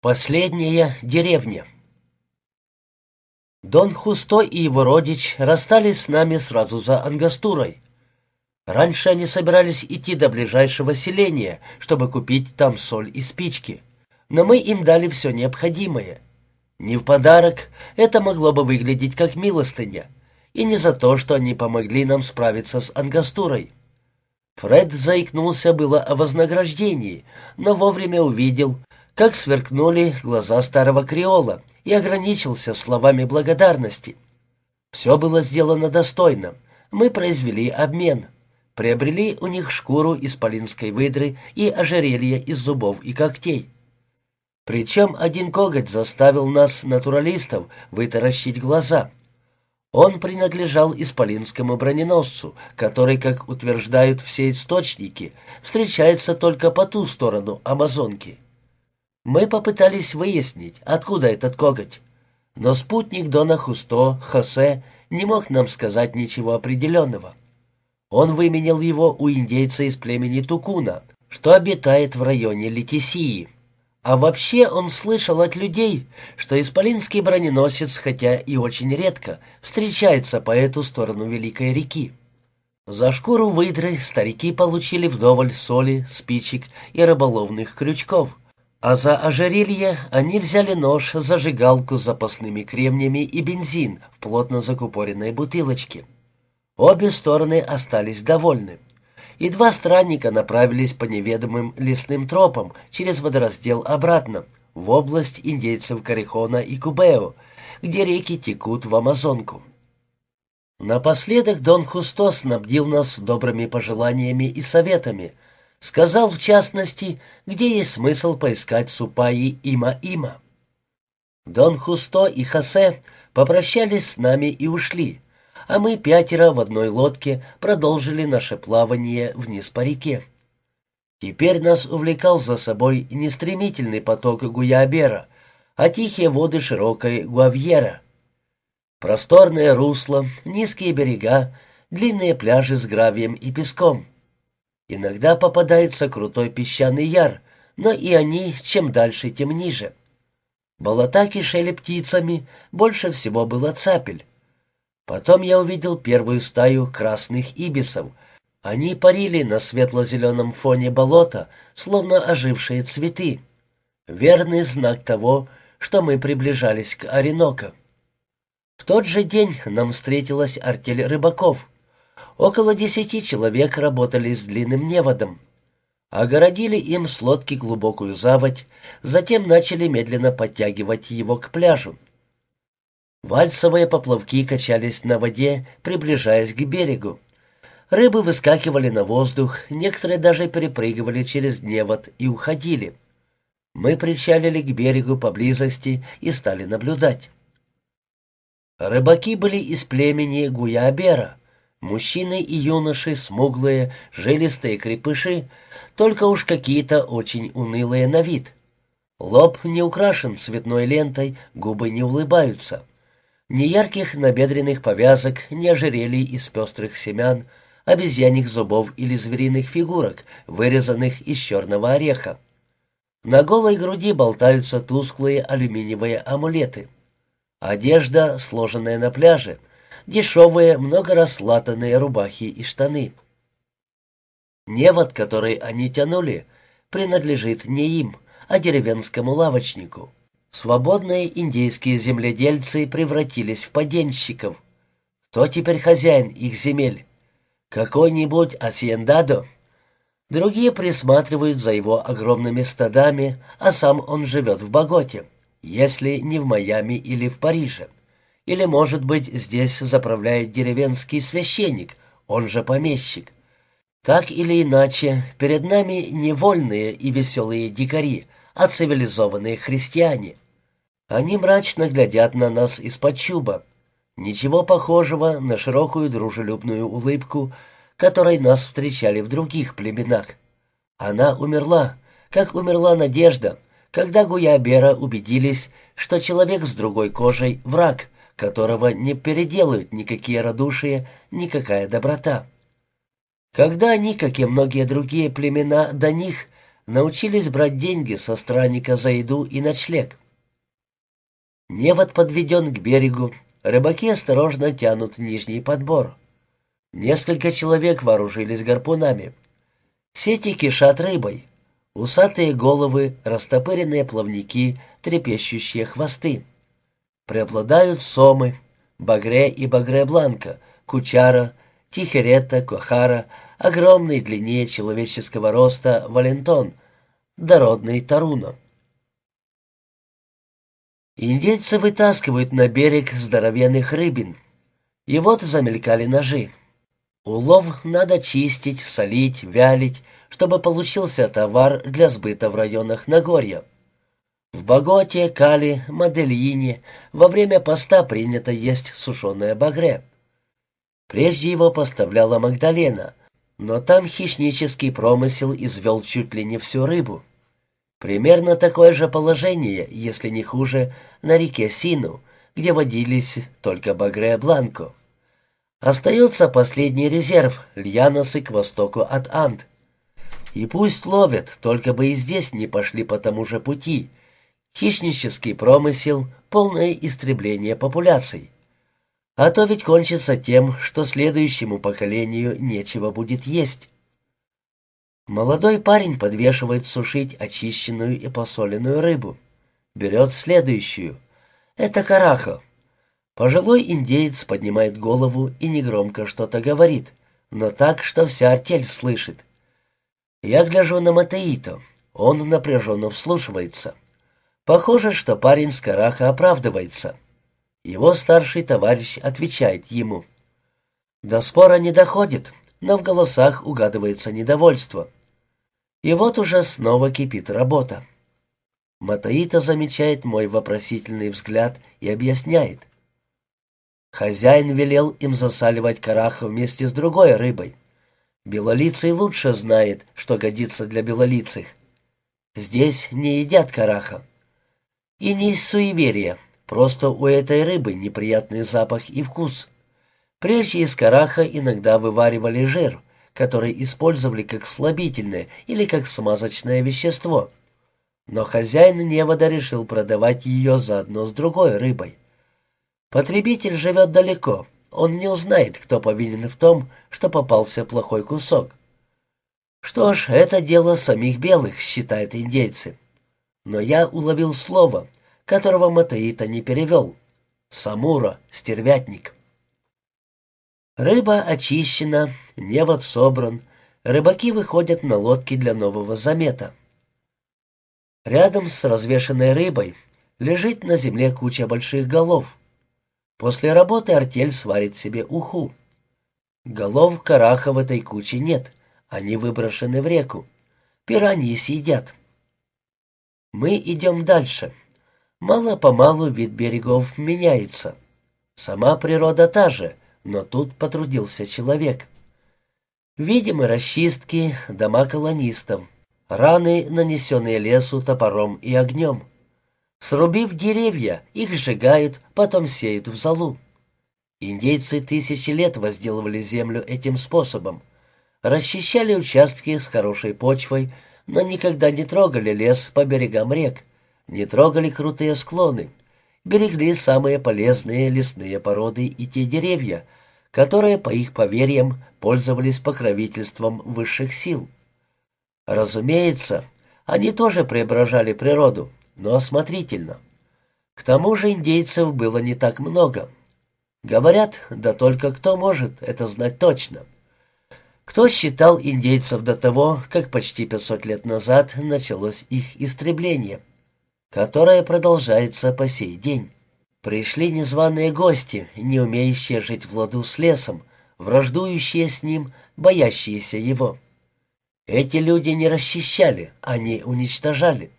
Последняя деревня. Дон Хусто и его родич расстались с нами сразу за Ангастурой. Раньше они собирались идти до ближайшего селения, чтобы купить там соль и спички. Но мы им дали все необходимое. Не в подарок, это могло бы выглядеть как милостыня. И не за то, что они помогли нам справиться с Ангастурой. Фред заикнулся было о вознаграждении, но вовремя увидел, как сверкнули глаза старого креола, и ограничился словами благодарности. Все было сделано достойно. Мы произвели обмен. Приобрели у них шкуру из полинской выдры и ожерелье из зубов и когтей. Причем один коготь заставил нас, натуралистов, вытаращить глаза. Он принадлежал исполинскому броненосцу, который, как утверждают все источники, встречается только по ту сторону Амазонки. Мы попытались выяснить, откуда этот коготь, но спутник Дона Хусто, Хосе, не мог нам сказать ничего определенного. Он выменял его у индейца из племени Тукуна, что обитает в районе Летисии. А вообще он слышал от людей, что исполинский броненосец, хотя и очень редко, встречается по эту сторону Великой реки. За шкуру выдры старики получили вдоволь соли, спичек и рыболовных крючков — а за ожерелье они взяли нож, зажигалку с запасными кремнями и бензин в плотно закупоренной бутылочке. Обе стороны остались довольны. И два странника направились по неведомым лесным тропам через водораздел обратно, в область индейцев Карихона и Кубео, где реки текут в Амазонку. Напоследок Дон Хусто снабдил нас добрыми пожеланиями и советами — Сказал, в частности, где есть смысл поискать Супаи Има-Има. Дон Хусто и Хосе попрощались с нами и ушли, а мы пятеро в одной лодке продолжили наше плавание вниз по реке. Теперь нас увлекал за собой не стремительный поток Гуябера, а тихие воды широкой Гуавьера. Просторное русло, низкие берега, длинные пляжи с гравием и песком — Иногда попадается крутой песчаный яр, но и они чем дальше, тем ниже. Болота кишели птицами, больше всего было цапель. Потом я увидел первую стаю красных ибисов. Они парили на светло-зеленом фоне болота, словно ожившие цветы. Верный знак того, что мы приближались к Оренока. В тот же день нам встретилась артель рыбаков — Около десяти человек работали с длинным неводом. Огородили им с лодки глубокую заводь, затем начали медленно подтягивать его к пляжу. Вальсовые поплавки качались на воде, приближаясь к берегу. Рыбы выскакивали на воздух, некоторые даже перепрыгивали через невод и уходили. Мы причалили к берегу поблизости и стали наблюдать. Рыбаки были из племени Гуябера. Мужчины и юноши, смуглые, жилистые крепыши, только уж какие-то очень унылые на вид. Лоб не украшен цветной лентой, губы не улыбаются. Ни ярких набедренных повязок, ни ожерелий из пестрых семян, обезьяньих зубов или звериных фигурок, вырезанных из черного ореха. На голой груди болтаются тусклые алюминиевые амулеты. Одежда, сложенная на пляже, дешевые, много разлатанные рубахи и штаны. Невод, который они тянули, принадлежит не им, а деревенскому лавочнику. Свободные индейские земледельцы превратились в поденщиков. Кто теперь хозяин их земель? Какой-нибудь асьендадо? Другие присматривают за его огромными стадами, а сам он живет в Боготе, если не в Майами или в Париже. Или, может быть, здесь заправляет деревенский священник, он же помещик. Так или иначе, перед нами не вольные и веселые дикари, а цивилизованные христиане. Они мрачно глядят на нас из-под чуба. Ничего похожего на широкую дружелюбную улыбку, которой нас встречали в других племенах. Она умерла, как умерла надежда, когда Гуябера убедились, что человек с другой кожей — враг — которого не переделают никакие радушия, никакая доброта. Когда они, как и многие другие племена до них, научились брать деньги со странника за еду и ночлег. Невод подведен к берегу, рыбаки осторожно тянут нижний подбор. Несколько человек вооружились гарпунами. Сети кишат рыбой. Усатые головы, растопыренные плавники, трепещущие хвосты. Преобладают сомы, багре и багре-бланка, кучара, тихерета, кохара, огромный длиннее человеческого роста валентон, дородный таруна. Индейцы вытаскивают на берег здоровенных рыбин. И вот замелькали ножи. Улов надо чистить, солить, вялить, чтобы получился товар для сбыта в районах Нагорья. В Боготе, Кали, Модельине во время поста принято есть сушеное багре. Прежде его поставляла Магдалена, но там хищнический промысел извел чуть ли не всю рыбу. Примерно такое же положение, если не хуже, на реке Сину, где водились только Багре Бланко. Остается последний резерв — Льяносы к востоку от Анд. И пусть ловят, только бы и здесь не пошли по тому же пути. Хищнический промысел — полное истребление популяций. А то ведь кончится тем, что следующему поколению нечего будет есть. Молодой парень подвешивает сушить очищенную и посоленную рыбу. Берет следующую. Это караха. Пожилой индеец поднимает голову и негромко что-то говорит, но так, что вся артель слышит. Я гляжу на Матеито. Он напряженно вслушивается. Похоже, что парень с караха оправдывается. Его старший товарищ отвечает ему. До спора не доходит, но в голосах угадывается недовольство. И вот уже снова кипит работа. Матаита замечает мой вопросительный взгляд и объясняет. Хозяин велел им засаливать караха вместе с другой рыбой. Белолицый лучше знает, что годится для белолицых. Здесь не едят караха. И не из суеверия, просто у этой рыбы неприятный запах и вкус. Прежде из караха иногда вываривали жир — который использовали как слабительное или как смазочное вещество. Но хозяин невода решил продавать ее заодно с другой рыбой. Потребитель живет далеко, он не узнает, кто повинен в том, что попался плохой кусок. Что ж, это дело самих белых, считают индейцы. Но я уловил слово, которого Матаита не перевел. Самура, стервятник. Рыба очищена, невод собран, рыбаки выходят на лодки для нового замета. Рядом с развешенной рыбой лежит на земле куча больших голов. После работы артель сварит себе уху. Голов караха в этой куче нет, они выброшены в реку. Пираньи съедят. Мы идем дальше. Мало-помалу вид берегов меняется. Сама природа та же — но тут потрудился человек. Видимы расчистки, дома колонистов, раны, нанесенные лесу топором и огнем. Срубив деревья, их сжигают, потом сеют в залу. Индейцы тысячи лет возделывали землю этим способом. Расчищали участки с хорошей почвой, но никогда не трогали лес по берегам рек, не трогали крутые склоны, берегли самые полезные лесные породы и те деревья, которые, по их поверьям, пользовались покровительством высших сил. Разумеется, они тоже преображали природу, но осмотрительно. К тому же индейцев было не так много. Говорят, да только кто может это знать точно. Кто считал индейцев до того, как почти 500 лет назад началось их истребление, которое продолжается по сей день? Пришли незваные гости, не умеющие жить в ладу с лесом, враждующие с ним, боящиеся его. Эти люди не расчищали, они уничтожали.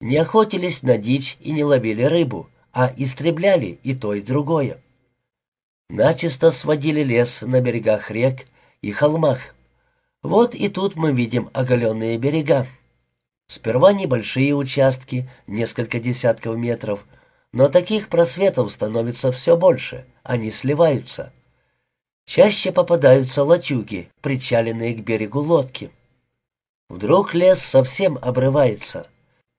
Не охотились на дичь и не ловили рыбу, а истребляли и то, и другое. Начисто сводили лес на берегах рек и холмах. Вот и тут мы видим оголенные берега. Сперва небольшие участки, несколько десятков метров — но таких просветов становится все больше, они сливаются. Чаще попадаются лачуги, причаленные к берегу лодки. Вдруг лес совсем обрывается.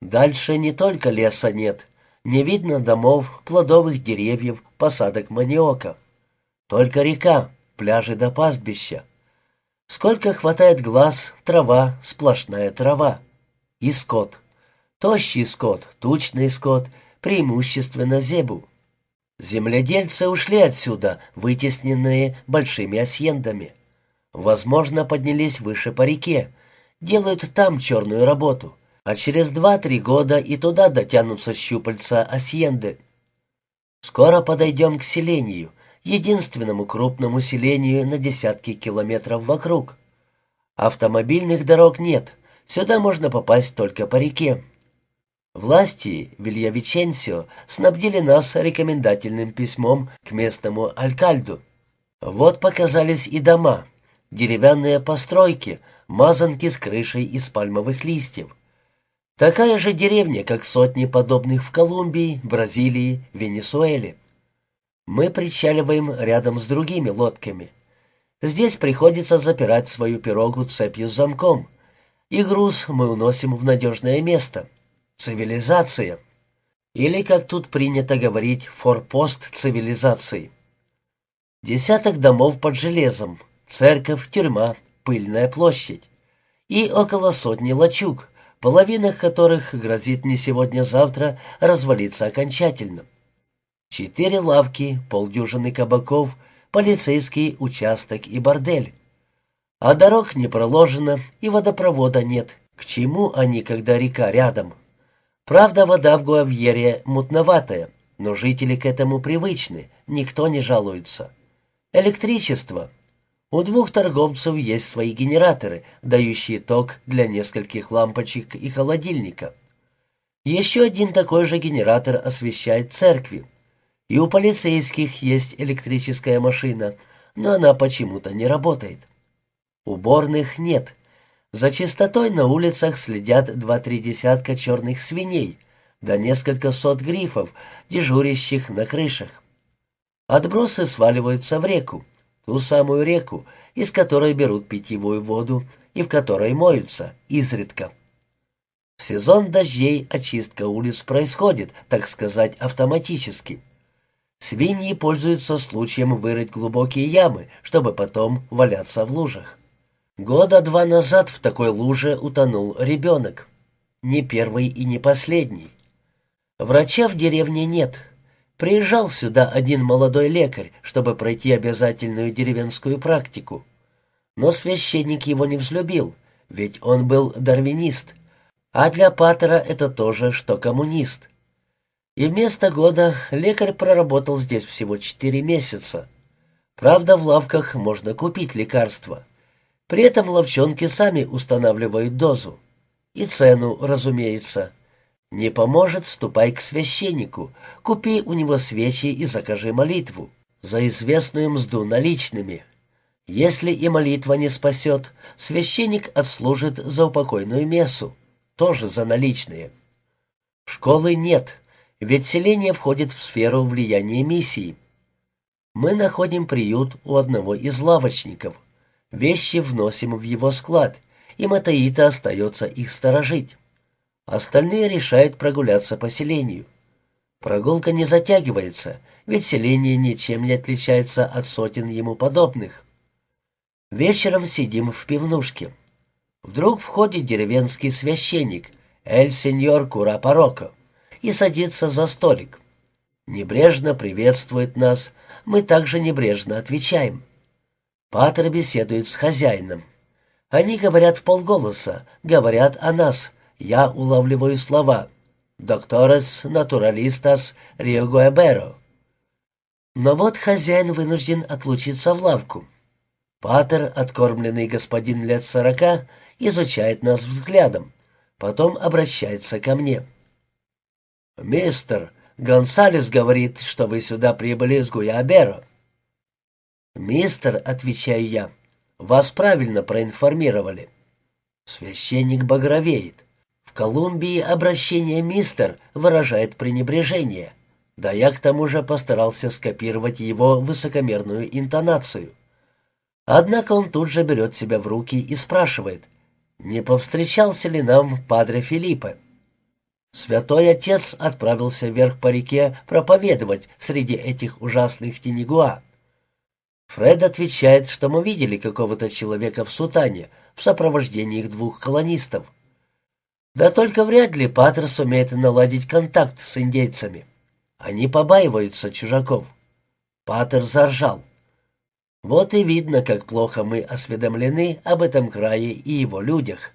Дальше не только леса нет, не видно домов, плодовых деревьев, посадок маниока. Только река, пляжи до пастбища. Сколько хватает глаз, трава, сплошная трава. И скот. Тощий скот, тучный скот, преимущественно зебу. Земледельцы ушли отсюда, вытесненные большими асьендами. Возможно, поднялись выше по реке, делают там черную работу, а через два-три года и туда дотянутся щупальца асьенды. Скоро подойдем к селению, единственному крупному селению на десятки километров вокруг. Автомобильных дорог нет, сюда можно попасть только по реке. Власти Вильявиченсио снабдили нас рекомендательным письмом к местному алькальду. Вот показались и дома, деревянные постройки, мазанки с крышей из пальмовых листьев. Такая же деревня, как сотни подобных в Колумбии, Бразилии, Венесуэле. Мы причаливаем рядом с другими лодками. Здесь приходится запирать свою пирогу цепью с замком, и груз мы уносим в надежное место — Цивилизация. Или, как тут принято говорить, форпост цивилизации. Десяток домов под железом, церковь, тюрьма, пыльная площадь. И около сотни лачуг, половина которых грозит не сегодня-завтра развалиться окончательно. Четыре лавки, полдюжины кабаков, полицейский участок и бордель. А дорог не проложено и водопровода нет. К чему они, когда река рядом? Правда, вода в Гуавьере мутноватая, но жители к этому привычны, никто не жалуется. Электричество. У двух торговцев есть свои генераторы, дающие ток для нескольких лампочек и холодильника. Еще один такой же генератор освещает церкви. И у полицейских есть электрическая машина, но она почему-то не работает. Уборных нет, за чистотой на улицах следят два-три десятка черных свиней, да несколько сот грифов, дежурящих на крышах. Отбросы сваливаются в реку, ту самую реку, из которой берут питьевую воду и в которой моются, изредка. В сезон дождей очистка улиц происходит, так сказать, автоматически. Свиньи пользуются случаем вырыть глубокие ямы, чтобы потом валяться в лужах. Года два назад в такой луже утонул ребенок. Не первый и не последний. Врача в деревне нет. Приезжал сюда один молодой лекарь, чтобы пройти обязательную деревенскую практику. Но священник его не взлюбил, ведь он был дарвинист. А для Паттера это тоже, что коммунист. И вместо года лекарь проработал здесь всего четыре месяца. Правда, в лавках можно купить лекарства. При этом ловчонки сами устанавливают дозу. И цену, разумеется. Не поможет, ступай к священнику, купи у него свечи и закажи молитву. За известную мзду наличными. Если и молитва не спасет, священник отслужит за упокойную мессу, тоже за наличные. Школы нет, ведь селение входит в сферу влияния миссии. Мы находим приют у одного из лавочников – Вещи вносим в его склад, и Матаита остается их сторожить. Остальные решают прогуляться по селению. Прогулка не затягивается, ведь селение ничем не отличается от сотен ему подобных. Вечером сидим в пивнушке. Вдруг входит деревенский священник, эль-сеньор Кура-Пароко, и садится за столик. Небрежно приветствует нас, мы также небрежно отвечаем. Патер беседует с хозяином. Они говорят в полголоса, говорят о нас. Я улавливаю слова «Докторес натуралистас риогуэберо». Но вот хозяин вынужден отлучиться в лавку. Патер, откормленный господин лет сорока, изучает нас взглядом, потом обращается ко мне. «Мистер, Гонсалес говорит, что вы сюда прибыли из Гуяберо». «Мистер», — отвечаю я, — «вас правильно проинформировали». Священник багровеет. В Колумбии обращение «мистер» выражает пренебрежение. Да я к тому же постарался скопировать его высокомерную интонацию. Однако он тут же берет себя в руки и спрашивает, не повстречался ли нам Падре Филиппе. Святой Отец отправился вверх по реке проповедовать среди этих ужасных тенегуа. Фред отвечает, что мы видели какого-то человека в сутане в сопровождении двух колонистов. Да только вряд ли Патер сумеет наладить контакт с индейцами. Они побаиваются чужаков. Патер заржал. Вот и видно, как плохо мы осведомлены об этом крае и его людях.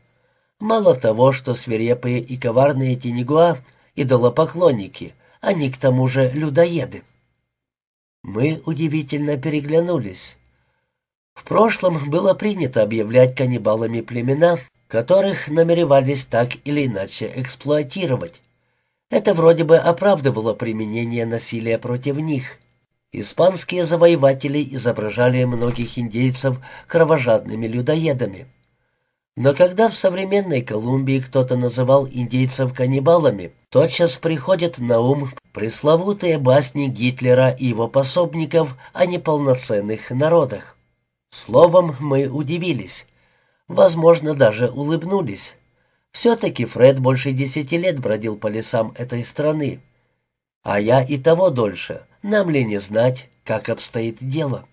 Мало того, что свирепые и коварные тенегуа — идолопоклонники, они к тому же людоеды. Мы удивительно переглянулись. В прошлом было принято объявлять каннибалами племена, которых намеревались так или иначе эксплуатировать. Это вроде бы оправдывало применение насилия против них. Испанские завоеватели изображали многих индейцев кровожадными людоедами. Но когда в современной Колумбии кто-то называл индейцев каннибалами, тотчас приходит на ум пресловутые басни Гитлера и его пособников о неполноценных народах. Словом, мы удивились. Возможно, даже улыбнулись. Все-таки Фред больше десяти лет бродил по лесам этой страны. А я и того дольше. Нам ли не знать, как обстоит дело?»